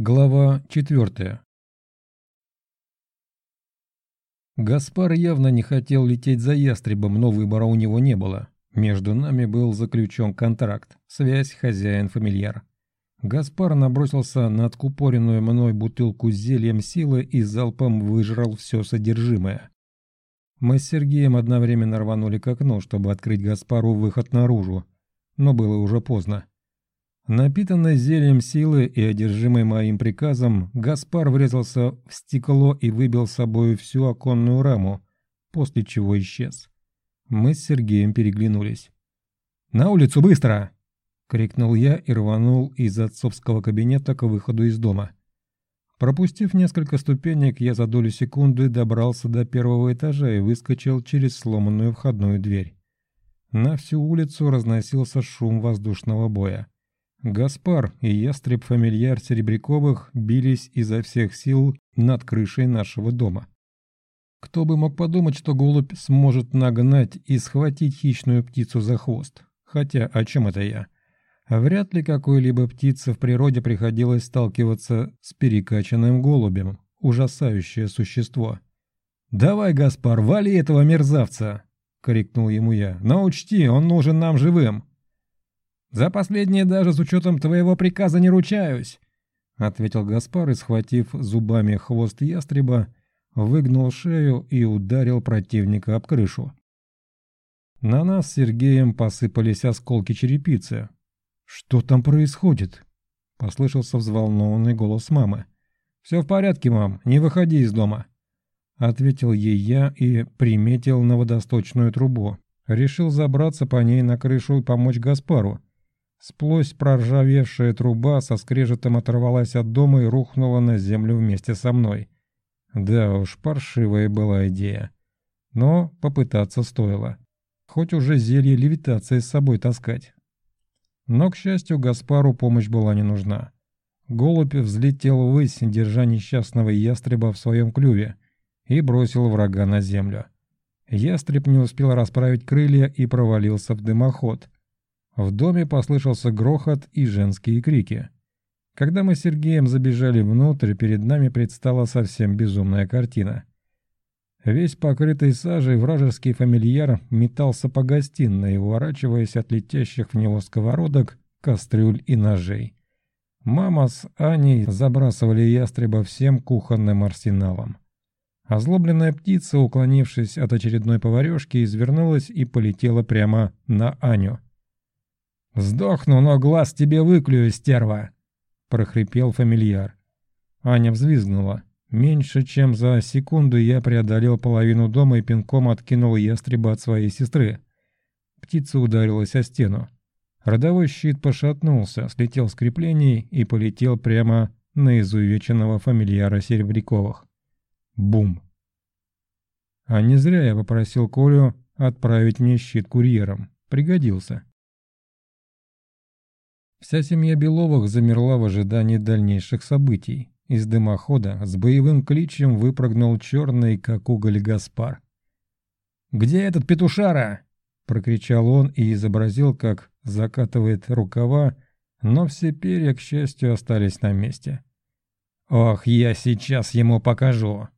Глава четвертая. Гаспар явно не хотел лететь за ястребом, но выбора у него не было. Между нами был заключен контракт, связь хозяин-фамильяр. Гаспар набросился на откупоренную мной бутылку с зельем силы и залпом выжрал все содержимое. Мы с Сергеем одновременно рванули к окну, чтобы открыть Гаспару выход наружу, но было уже поздно. Напитанный зельем силы и одержимый моим приказом, Гаспар врезался в стекло и выбил с собой всю оконную раму, после чего исчез. Мы с Сергеем переглянулись. «На улицу, быстро!» — крикнул я и рванул из отцовского кабинета к выходу из дома. Пропустив несколько ступенек, я за долю секунды добрался до первого этажа и выскочил через сломанную входную дверь. На всю улицу разносился шум воздушного боя. Гаспар и ястреб-фамильяр Серебряковых бились изо всех сил над крышей нашего дома. Кто бы мог подумать, что голубь сможет нагнать и схватить хищную птицу за хвост. Хотя о чем это я? Вряд ли какой-либо птице в природе приходилось сталкиваться с перекачанным голубем. Ужасающее существо. «Давай, Гаспар, вали этого мерзавца!» — крикнул ему я. «Но учти, он нужен нам живым!» «За последнее даже с учетом твоего приказа не ручаюсь», — ответил Гаспар и, схватив зубами хвост ястреба, выгнул шею и ударил противника об крышу. На нас с Сергеем посыпались осколки черепицы. «Что там происходит?» — послышался взволнованный голос мамы. «Все в порядке, мам, не выходи из дома», — ответил ей я и приметил на водосточную трубу. Решил забраться по ней на крышу и помочь Гаспару. Сплось проржавевшая труба со скрежетом оторвалась от дома и рухнула на землю вместе со мной. Да уж, паршивая была идея. Но попытаться стоило. Хоть уже зелье левитации с собой таскать. Но, к счастью, Гаспару помощь была не нужна. Голубь взлетел ввысь, держа несчастного ястреба в своем клюве, и бросил врага на землю. Ястреб не успел расправить крылья и провалился в дымоход, в доме послышался грохот и женские крики. Когда мы с Сергеем забежали внутрь, перед нами предстала совсем безумная картина. Весь покрытый сажей вражеский фамильяр метался по гостиной, уворачиваясь от летящих в него сковородок, кастрюль и ножей. Мама с Аней забрасывали ястреба всем кухонным арсеналом. Озлобленная птица, уклонившись от очередной поварешки, извернулась и полетела прямо на Аню. «Сдохну, но глаз тебе выклюю, стерва!» — прохрипел фамильяр. Аня взвизгнула. Меньше чем за секунду я преодолел половину дома и пинком откинул ястреба от своей сестры. Птица ударилась о стену. Родовой щит пошатнулся, слетел с креплений и полетел прямо на изувеченного фамильяра Серебряковых. Бум! А не зря я попросил Колю отправить мне щит курьером. Пригодился. Вся семья Беловых замерла в ожидании дальнейших событий. Из дымохода с боевым кличем выпрыгнул черный, как уголь, Гаспар. «Где этот петушара?» — прокричал он и изобразил, как закатывает рукава, но все перья, к счастью, остались на месте. «Ох, я сейчас ему покажу!»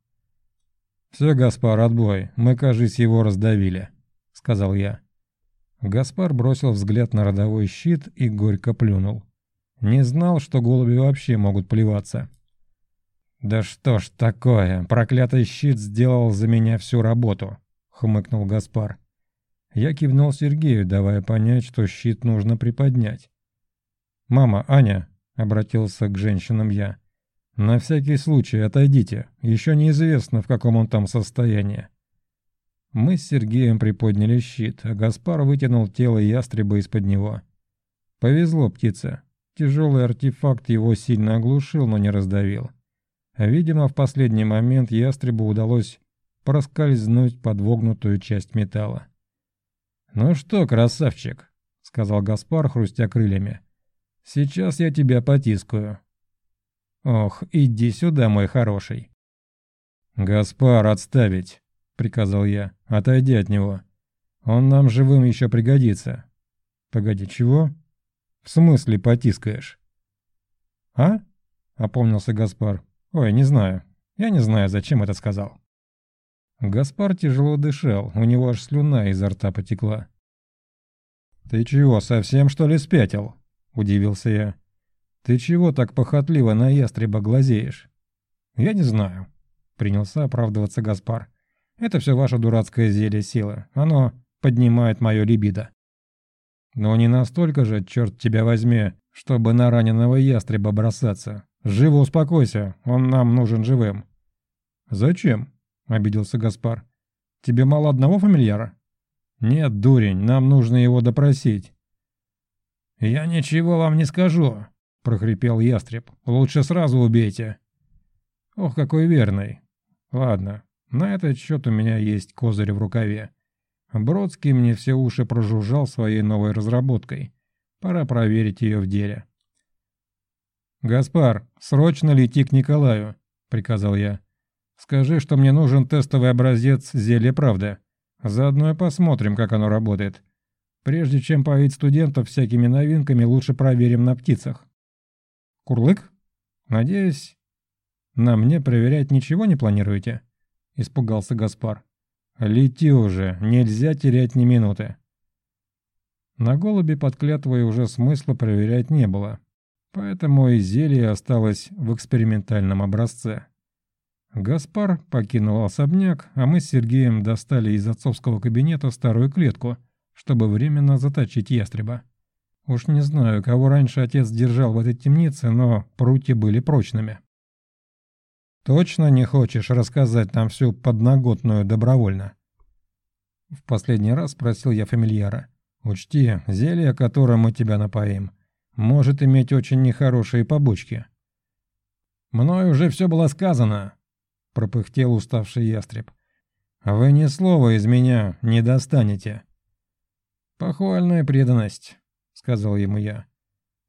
«Все, Гаспар, отбой, мы, кажись, его раздавили», — сказал я. Гаспар бросил взгляд на родовой щит и горько плюнул. Не знал, что голуби вообще могут плеваться. «Да что ж такое, проклятый щит сделал за меня всю работу», — хмыкнул Гаспар. Я кивнул Сергею, давая понять, что щит нужно приподнять. «Мама, Аня», — обратился к женщинам я, — «на всякий случай отойдите, еще неизвестно, в каком он там состоянии. Мы с Сергеем приподняли щит, а Гаспар вытянул тело ястреба из-под него. Повезло птице. Тяжелый артефакт его сильно оглушил, но не раздавил. Видимо, в последний момент ястребу удалось проскользнуть под вогнутую часть металла. «Ну что, красавчик», — сказал Гаспар, хрустя крыльями, — «сейчас я тебя потискаю». «Ох, иди сюда, мой хороший». «Гаспар, отставить!» Приказал я. «Отойди от него. Он нам живым еще пригодится». «Погоди, чего?» «В смысле потискаешь?» «А? опомнился Гаспар. «Ой, не знаю. Я не знаю, зачем это сказал». Гаспар тяжело дышал, у него аж слюна изо рта потекла. «Ты чего, совсем что ли спятил?» – удивился я. «Ты чего так похотливо на ястреба глазеешь?» «Я не знаю», – принялся оправдываться Гаспар. «Это все ваше дурацкое зелье силы. Оно поднимает мое либидо». «Но не настолько же, черт тебя возьми, чтобы на раненого ястреба бросаться. Живо успокойся, он нам нужен живым». «Зачем?» – обиделся Гаспар. «Тебе мало одного фамильяра?» «Нет, дурень, нам нужно его допросить». «Я ничего вам не скажу», – прохрипел ястреб. «Лучше сразу убейте». «Ох, какой верный. Ладно, на этот счет у меня есть козырь в рукаве. Бродский мне все уши прожужжал своей новой разработкой. Пора проверить ее в деле». «Гаспар, срочно лети к Николаю», — приказал я. «Скажи, что мне нужен тестовый образец зелья правда. Заодно и посмотрим, как оно работает. Прежде чем поить студентов всякими новинками, лучше проверим на птицах». «Курлык? Надеюсь, на мне проверять ничего не планируете?» — испугался Гаспар. «Лети уже, нельзя терять ни минуты». На голубе под клятвой уже смысла проверять не было. Поэтому и зелье осталось в экспериментальном образце. Гаспар покинул особняк, а мы с Сергеем достали из отцовского кабинета старую клетку, чтобы временно заточить ястреба. Уж не знаю, кого раньше отец держал в этой темнице, но прутья были прочными. «Точно не хочешь рассказать нам всю подноготную добровольно?» В последний раз спросил я фамильяра. «Учти, зелье, которым мы тебя напоим, может иметь очень нехорошие побочки. «Мной уже все было сказано», — пропыхтел уставший ястреб. «Вы ни слова из меня не достанете». «Похвальная преданность», — сказал ему я.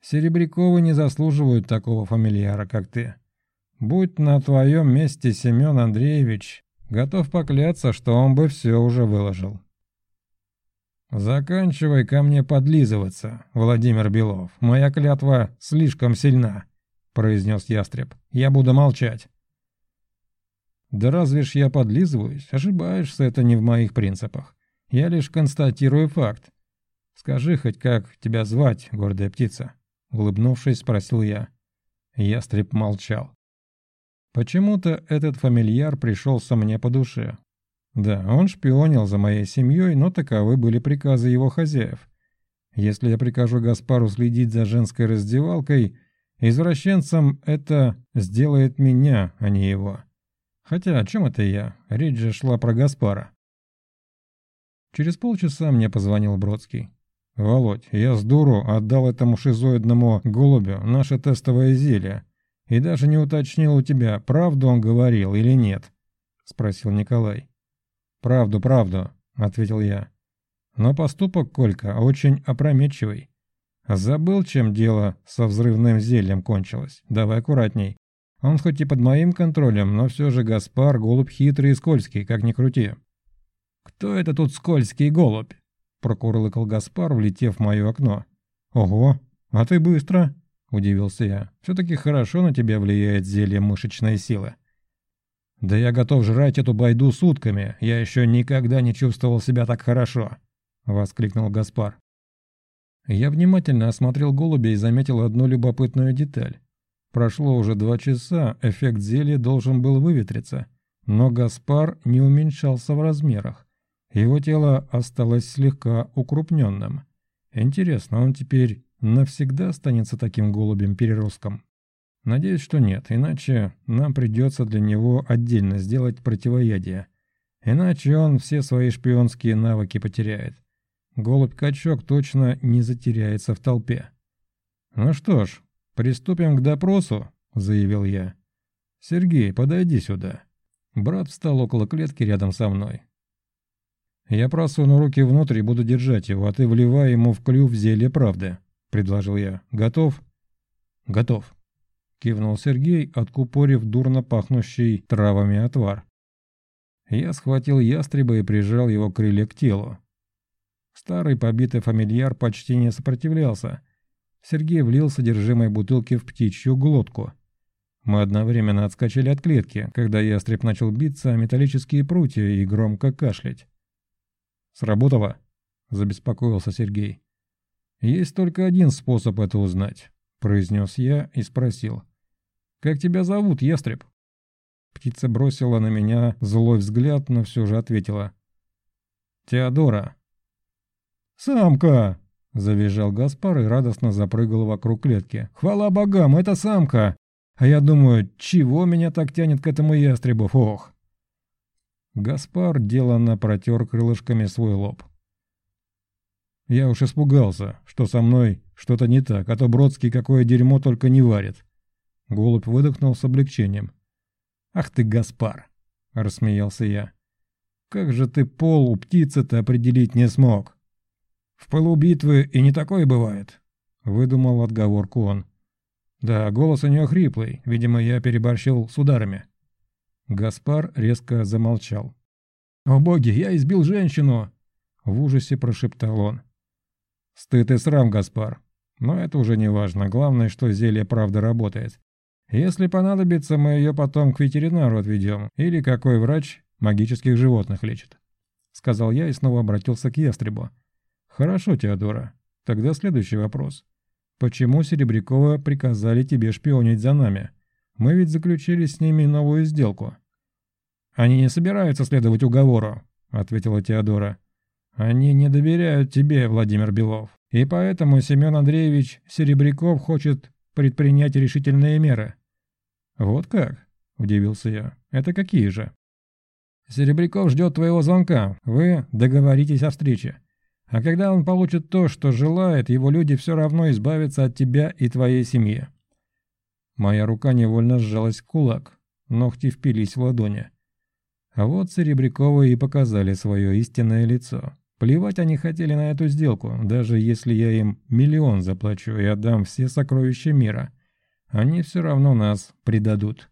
«Серебряковы не заслуживают такого фамильяра, как ты. Будь на твоем месте Семен Андреевич, готов покляться, что он бы все уже выложил». «Заканчивай ко мне подлизываться, Владимир Белов. Моя клятва слишком сильна», — произнес ястреб. «Я буду молчать». «Да разве ж я подлизываюсь? Ошибаешься, это не в моих принципах. Я лишь констатирую факт. Скажи хоть, как тебя звать, гордая птица?» Улыбнувшись, спросил я. Ястреб молчал. Почему-то этот фамильяр пришелся мне по душе. Да, он шпионил за моей семьей, но таковы были приказы его хозяев. Если я прикажу Гаспару следить за женской раздевалкой, извращенцем это сделает меня, а не его. Хотя о чем это я? Речь же шла про Гаспара. Через полчаса мне позвонил Бродский. «Володь, я с дуру отдал этому шизоидному голубю наше тестовое зелье и даже не уточнил у тебя, правду он говорил или нет?» — спросил Николай. «Правду, правду», — ответил я. «Но поступок Колька очень опрометчивый. Забыл, чем дело со взрывным зельем кончилось. Давай аккуратней. Он хоть и под моим контролем, но все же Гаспар — голубь хитрый и скользкий, как ни крути». «Кто это тут скользкий голубь?» — прокурлыкал Гаспар, влетев в мое окно. «Ого, а ты быстро!» — удивился я. «Все-таки хорошо на тебя влияет зелье мышечной силы». «Да я готов жрать эту байду сутками, я еще никогда не чувствовал себя так хорошо», — воскликнул Гаспар. Я внимательно осмотрел голубя и заметил одну любопытную деталь. Прошло уже два часа, эффект зелья должен был выветриться, но Гаспар не уменьшался в размерах. Его тело осталось слегка укрупненным. Интересно, он теперь навсегда останется таким голубем-переростком? Надеюсь, что нет, иначе нам придется для него отдельно сделать противоядие. Иначе он все свои шпионские навыки потеряет. Голубь-качок точно не затеряется в толпе. «Ну что ж, приступим к допросу», — заявил я. «Сергей, подойди сюда». Брат встал около клетки рядом со мной. «Я просуну руки внутрь и буду держать его, а ты вливай ему в клюв зелье правды», — предложил я. «Готов?» «Готов», кивнул Сергей, откупорив дурно пахнущий травами отвар. Я схватил ястреба и прижал его крылья к телу. Старый побитый фамильяр почти не сопротивлялся. Сергей влил содержимое бутылки в птичью глотку. Мы одновременно отскочили от клетки, когда ястреб начал биться о металлические прутья и громко кашлять. «Сработало?» – забеспокоился Сергей. «Есть только один способ это узнать», – произнес я и спросил. «Как тебя зовут, ястреб?» Птица бросила на меня злой взгляд, но все же ответила. «Теодора». «Самка!» – завизжал Гаспар и радостно запрыгал вокруг клетки. «Хвала богам, это самка! А я думаю, чего меня так тянет к этому ястребу, ох!» Гаспар деланно протер крылышками свой лоб. Я уж испугался, что со мной что-то не так, а то Бродский какое дерьмо только не варит. Голубь выдохнул с облегчением. «Ах ты, Гаспар!» — рассмеялся я. «Как же ты пол у птицы-то определить не смог?» «В пылу битвы и не такое бывает», — выдумал отговорку он. «Да, голос у нее хриплый, видимо, я переборщил с ударами». Гаспар резко замолчал. «О боги, я избил женщину!» — в ужасе прошептал он. Стыд и срам, Гаспар. Но это уже не важно. Главное, что зелье правда работает. Если понадобится, мы ее потом к ветеринару отведем. Или какой врач магических животных лечит. Сказал я и снова обратился к ястребу. Хорошо, Теодора. Тогда следующий вопрос. Почему Серебрякова приказали тебе шпионить за нами? Мы ведь заключили с ними новую сделку. Они не собираются следовать уговору, ответила Теодора. Они не доверяют тебе, Владимир Белов, и поэтому Семен Андреевич Серебряков хочет предпринять решительные меры». «Вот как?» – удивился я. «Это какие же?» «Серебряков ждет твоего звонка. Вы договоритесь о встрече. А когда он получит то, что желает, его люди все равно избавятся от тебя и твоей семьи». Моя рука невольно сжалась в кулак, ногти впились в ладони. А вот Серебряковы и показали свое истинное лицо. Плевать они хотели на эту сделку, даже если я им миллион заплачу и отдам все сокровища мира. Они все равно нас предадут.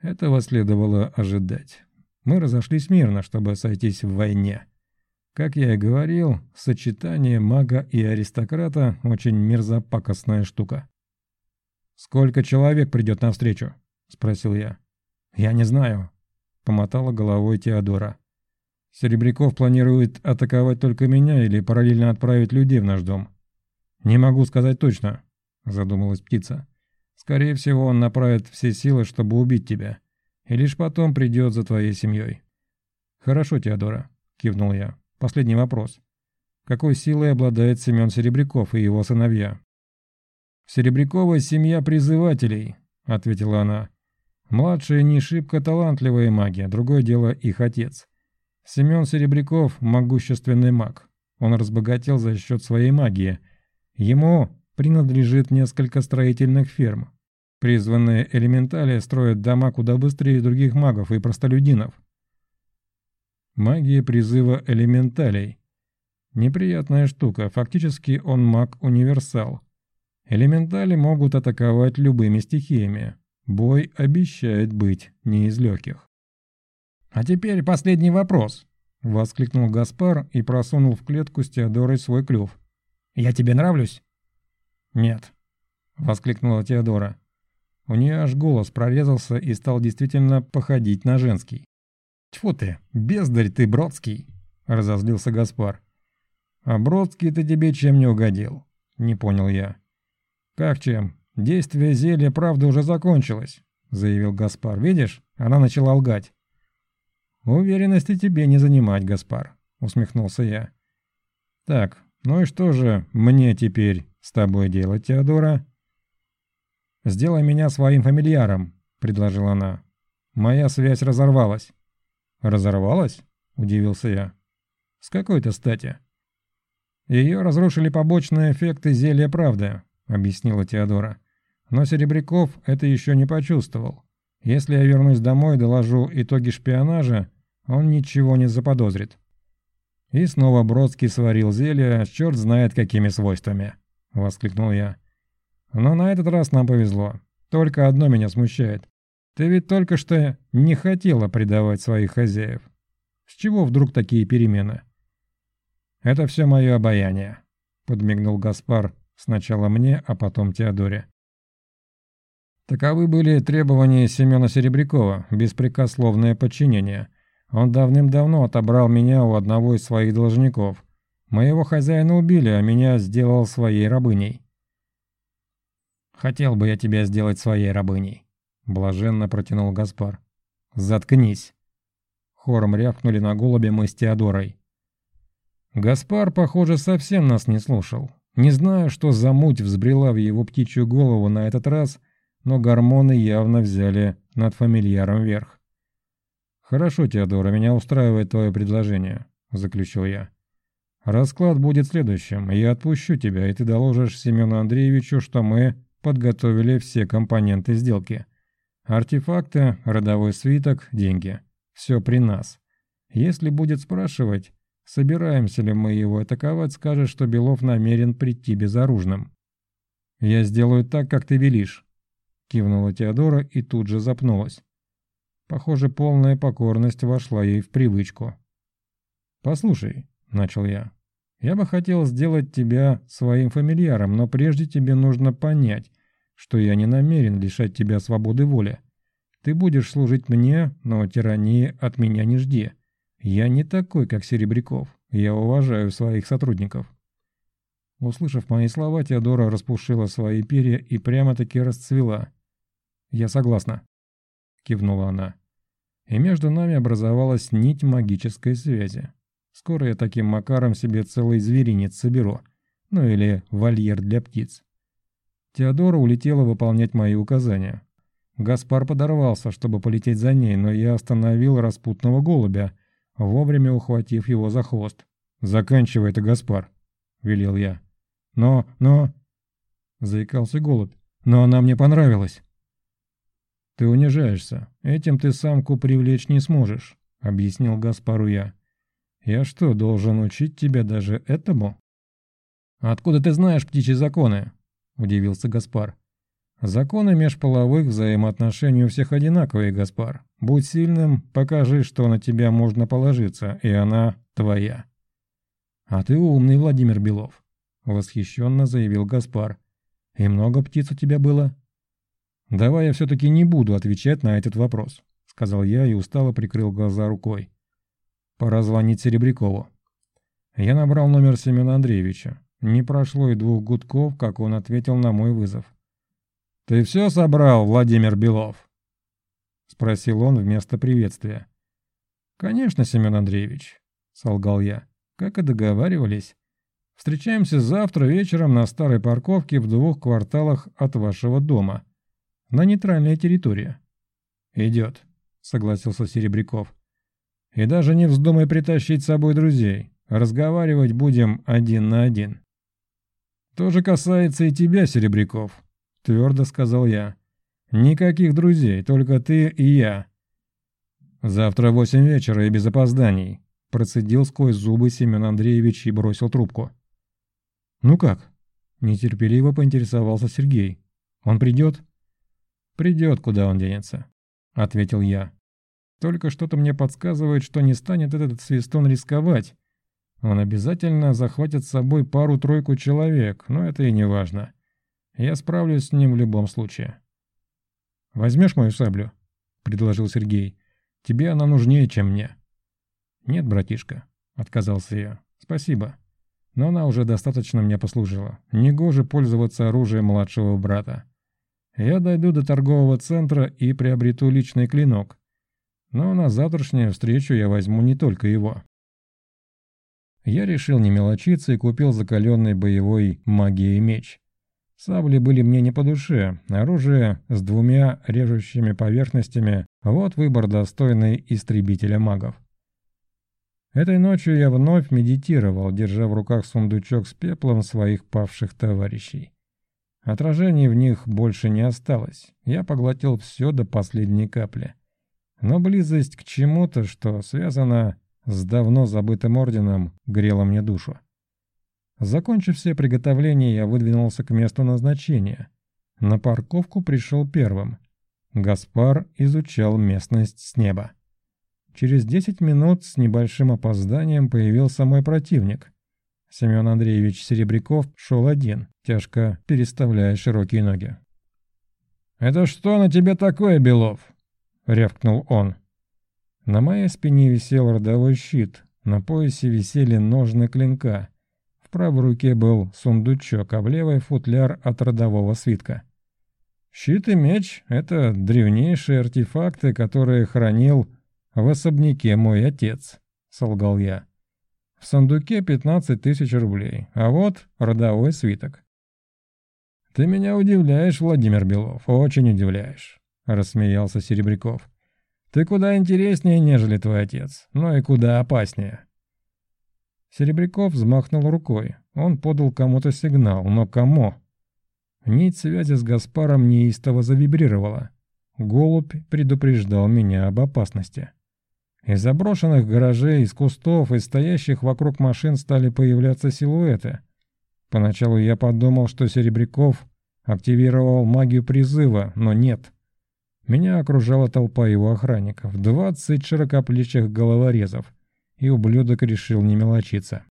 Этого следовало ожидать. Мы разошлись мирно, чтобы сойтись в войне. Как я и говорил, сочетание мага и аристократа – очень мерзопакостная штука. «Сколько человек придет навстречу?» – спросил я. «Я не знаю», – помотала головой Теодора. Серебряков планирует атаковать только меня или параллельно отправить людей в наш дом? Не могу сказать точно, задумалась птица. Скорее всего, он направит все силы, чтобы убить тебя. И лишь потом придет за твоей семьей. Хорошо, Теодора, кивнул я. Последний вопрос. Какой силой обладает Семен Серебряков и его сыновья? Серебрякова семья призывателей, ответила она. Младшие не шибко талантливые маги, другое дело их отец. Семен Серебряков – могущественный маг. Он разбогател за счет своей магии. Ему принадлежит несколько строительных ферм. Призванные элементали строят дома куда быстрее других магов и простолюдинов. Магия призыва элементалей. Неприятная штука, фактически он маг-универсал. Элементали могут атаковать любыми стихиями. Бой обещает быть не из легких. «А теперь последний вопрос», — воскликнул Гаспар и просунул в клетку с Теодорой свой клюв. «Я тебе нравлюсь?» «Нет», — воскликнула Теодора. У нее аж голос прорезался и стал действительно походить на женский. «Тьфу ты, бездарь ты, Бродский!» — разозлился Гаспар. «А Бродский-то тебе чем не угодил?» — не понял я. «Как чем? Действие зелья правда уже закончилось», — заявил Гаспар. «Видишь, она начала лгать. «Уверенности тебе не занимать, Гаспар», — усмехнулся я. «Так, ну и что же мне теперь с тобой делать, Теодора?» «Сделай меня своим фамильяром», — предложила она. «Моя связь разорвалась». «Разорвалась?» — удивился я. «С какой-то стати?» «Ее разрушили побочные эффекты зелья правды», — объяснила Теодора. «Но Серебряков это еще не почувствовал. Если я вернусь домой и доложу итоги шпионажа, он ничего не заподозрит. И снова Бродский сварил зелье, черт знает какими свойствами, воскликнул я. Но на этот раз нам повезло. Только одно меня смущает. Ты ведь только что не хотела предавать своих хозяев. С чего вдруг такие перемены? Это все мое обаяние, подмигнул Гаспар сначала мне, а потом Теодоре. Таковы были требования Семена Серебрякова, беспрекословное подчинение. Он давным-давно отобрал меня у одного из своих должников. Моего хозяина убили, а меня сделал своей рабыней. «Хотел бы я тебя сделать своей рабыней», — блаженно протянул Гаспар. «Заткнись!» Хором рявкнули на голубе мы с Теодорой. Гаспар, похоже, совсем нас не слушал. Не знаю, что за муть взбрела в его птичью голову на этот раз, но гормоны явно взяли над фамильяром верх. «Хорошо, Теодора, меня устраивает твое предложение», — заключил я. «Расклад будет следующим. Я отпущу тебя, и ты доложишь Семену Андреевичу, что мы подготовили все компоненты сделки. Артефакты, родовой свиток, деньги. Все при нас. Если будет спрашивать, собираемся ли мы его атаковать, скажешь, что Белов намерен прийти безоружным. «Я сделаю так, как ты велишь», — кивнула Теодора и тут же запнулась. Похоже, полная покорность вошла ей в привычку. «Послушай», — начал я, — «я бы хотел сделать тебя своим фамильяром, но прежде тебе нужно понять, что я не намерен лишать тебя свободы воли. Ты будешь служить мне, но тирании от меня не жди. Я не такой, как Серебряков. Я уважаю своих сотрудников». Услышав мои слова, Теодора распушила свои перья и прямо-таки расцвела. «Я согласна», — кивнула она. И между нами образовалась нить магической связи. Скоро я таким макаром себе целый зверинец соберу. Ну или вольер для птиц. Теодора улетела выполнять мои указания. Гаспар подорвался, чтобы полететь за ней, но я остановил распутного голубя, вовремя ухватив его за хвост. «Заканчивай это, Гаспар», — велел я. «Но, но...» — заикался голубь. «Но она мне понравилась». «Ты унижаешься. Этим ты самку привлечь не сможешь», — объяснил Гаспару я. «Я что, должен учить тебя даже этому?» «Откуда ты знаешь птичьи законы?» – удивился Гаспар. «Законы межполовых взаимоотношений у всех одинаковые, Гаспар. Будь сильным, покажи, что на тебя можно положиться, и она твоя». «А ты умный, Владимир Белов», – восхищенно заявил Гаспар. «И много птиц у тебя было?» «Давай я все-таки не буду отвечать на этот вопрос», – сказал я и устало прикрыл глаза рукой. «Пора звонить Серебрякову». Я набрал номер Семена Андреевича. Не прошло и двух гудков, как он ответил на мой вызов. «Ты все собрал, Владимир Белов?» — спросил он вместо приветствия. «Конечно, Семен Андреевич», — солгал я, — «как и договаривались. Встречаемся завтра вечером на старой парковке в двух кварталах от вашего дома, на нейтральной территории». «Идет», — согласился Серебряков. «И даже не вздумай притащить с собой друзей. Разговаривать будем один на один». «То же касается и тебя, Серебряков», — твердо сказал я. «Никаких друзей, только ты и я». «Завтра восемь вечера и без опозданий», — процедил сквозь зубы Семен Андреевич и бросил трубку. «Ну как?» — нетерпеливо поинтересовался Сергей. «Он придет?» «Придет, куда он денется», — ответил я. «Только что-то мне подсказывает, что не станет этот свистон рисковать, он обязательно захватит с собой пару-тройку человек, но это и не важно. Я справлюсь с ним в любом случае. «Возьмешь мою саблю?» — предложил Сергей. «Тебе она нужнее, чем мне». «Нет, братишка», — отказался я. «Спасибо. Но она уже достаточно мне послужила. Негоже пользоваться оружием младшего брата. Я дойду до торгового центра и приобрету личный клинок. Но на завтрашнюю встречу я возьму не только его». Я решил не мелочиться и купил закаленный боевой магией меч. Сабли были мне не по душе, оружие с двумя режущими поверхностями – вот выбор достойный истребителя магов. Этой ночью я вновь медитировал, держа в руках сундучок с пеплом своих павших товарищей. Отражений в них больше не осталось, я поглотил все до последней капли. Но близость к чему-то, что связано с давно забытым орденом грело мне душу. Закончив все приготовления, я выдвинулся к месту назначения. На парковку пришел первым. Гаспар изучал местность с неба. Через десять минут с небольшим опозданием появился мой противник. Семен Андреевич Серебряков шел один, тяжко переставляя широкие ноги. «Это что на тебе такое, Белов?» — рявкнул он. На моей спине висел родовой щит, на поясе висели ножны клинка. В правой руке был сундучок, а в левой футляр от родового свитка. Щит и меч — это древнейшие артефакты, которые хранил в особняке мой отец, — солгал я. В сундуке 15 тысяч рублей, а вот родовой свиток. «Ты меня удивляешь, Владимир Белов, очень удивляешь», — рассмеялся Серебряков. «Ты куда интереснее, нежели твой отец, но и куда опаснее». Серебряков взмахнул рукой. Он подал кому-то сигнал, но кому? Нить связи с Гаспаром неистово завибрировала. Голубь предупреждал меня об опасности. Из заброшенных гаражей, из кустов, из стоящих вокруг машин стали появляться силуэты. Поначалу я подумал, что Серебряков активировал магию призыва, но нет. Меня окружала толпа его охранников, двадцать широкоплечих головорезов, и ублюдок решил не мелочиться.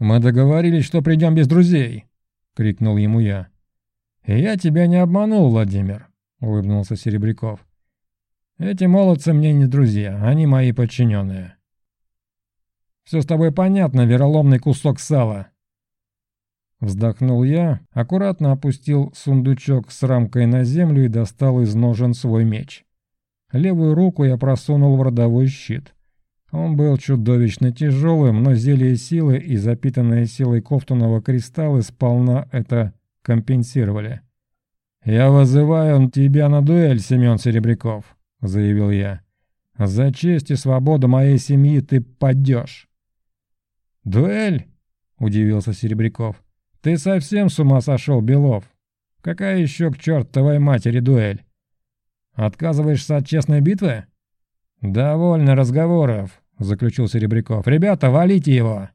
«Мы договорились, что придем без друзей!» — крикнул ему я. «Я тебя не обманул, Владимир», — улыбнулся Серебряков. «Эти молодцы мне не друзья, они мои подчиненные». «Все с тобой понятно, вероломный кусок сала», Вздохнул я, аккуратно опустил сундучок с рамкой на землю и достал из ножен свой меч. Левую руку я просунул в родовой щит. Он был чудовищно тяжелым, но зелье силы и запитанные силой кофтуного кристаллы сполна это компенсировали. «Я вызываю тебя на дуэль, Семен Серебряков», — заявил я. «За честь и свободу моей семьи ты падешь». «Дуэль?» — удивился Серебряков. «Ты совсем с ума сошел, Белов? Какая еще к чертовой матери дуэль? Отказываешься от честной битвы?» «Довольно разговоров», — заключил Серебряков. «Ребята, валите его!»